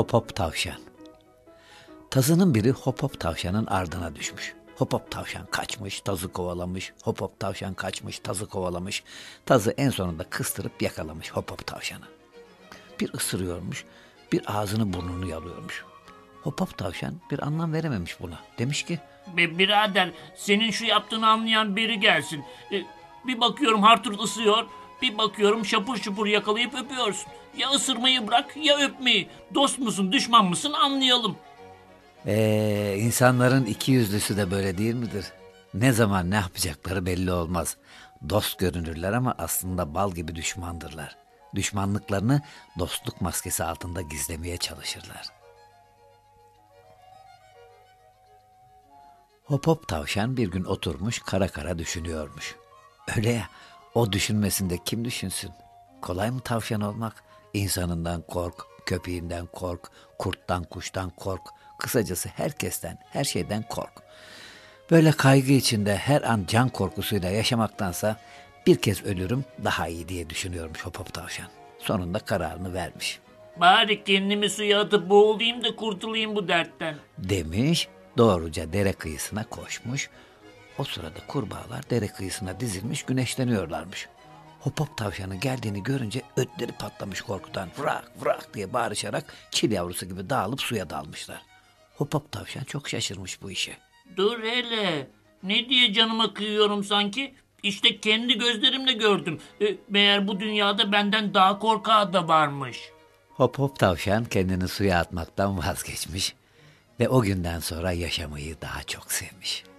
Hop hop tavşan. Tazının biri hop hop tavşanın ardına düşmüş. Hop hop tavşan kaçmış, tazı kovalamış. Hop hop tavşan kaçmış, tazı kovalamış. Tazı en sonunda kıstırıp yakalamış hop hop tavşanı. Bir ısırıyormuş, bir ağzını burnunu yalıyormuş. Hop hop tavşan bir anlam verememiş buna. Demiş ki, birader senin şu yaptığını anlayan biri gelsin. E, bir bakıyorum Harturt ısıyor. Bir bakıyorum şapur şupur yakalayıp öpüyorsun. Ya ısırmayı bırak ya öpmeyi. Dost musun düşman mısın anlayalım. ee, insanların iki yüzlüsü de böyle değil midir? Ne zaman ne yapacakları belli olmaz. Dost görünürler ama aslında bal gibi düşmandırlar. Düşmanlıklarını dostluk maskesi altında gizlemeye çalışırlar. Hop hop tavşan bir gün oturmuş kara kara düşünüyormuş. Öyle ya o düşünmesinde kim düşünsün? Kolay mı tavşan olmak? İnsanından kork, köpeğinden kork, kurttan kuştan kork. Kısacası herkesten, her şeyden kork. Böyle kaygı içinde her an can korkusuyla yaşamaktansa bir kez ölürüm daha iyi diye düşünüyormuş hop hop tavşan. Sonunda kararını vermiş. Bari kendimi suya atıp boğulayım da kurtulayım bu dertten. demiş, doğruca dere kıyısına koşmuş. O sırada kurbağalar dere kıyısına dizilmiş güneşleniyorlarmış. Hop hop tavşanın geldiğini görünce ötleri patlamış korkudan. Vrak vrak diye bağırışarak çil yavrusu gibi dağılıp suya dalmışlar. Hop hop tavşan çok şaşırmış bu işe. Dur hele. Ne diye canıma kıyıyorum sanki? İşte kendi gözlerimle gördüm. E, meğer bu dünyada benden daha korkağı da varmış. Hop hop tavşan kendini suya atmaktan vazgeçmiş ve o günden sonra yaşamayı daha çok sevmiş.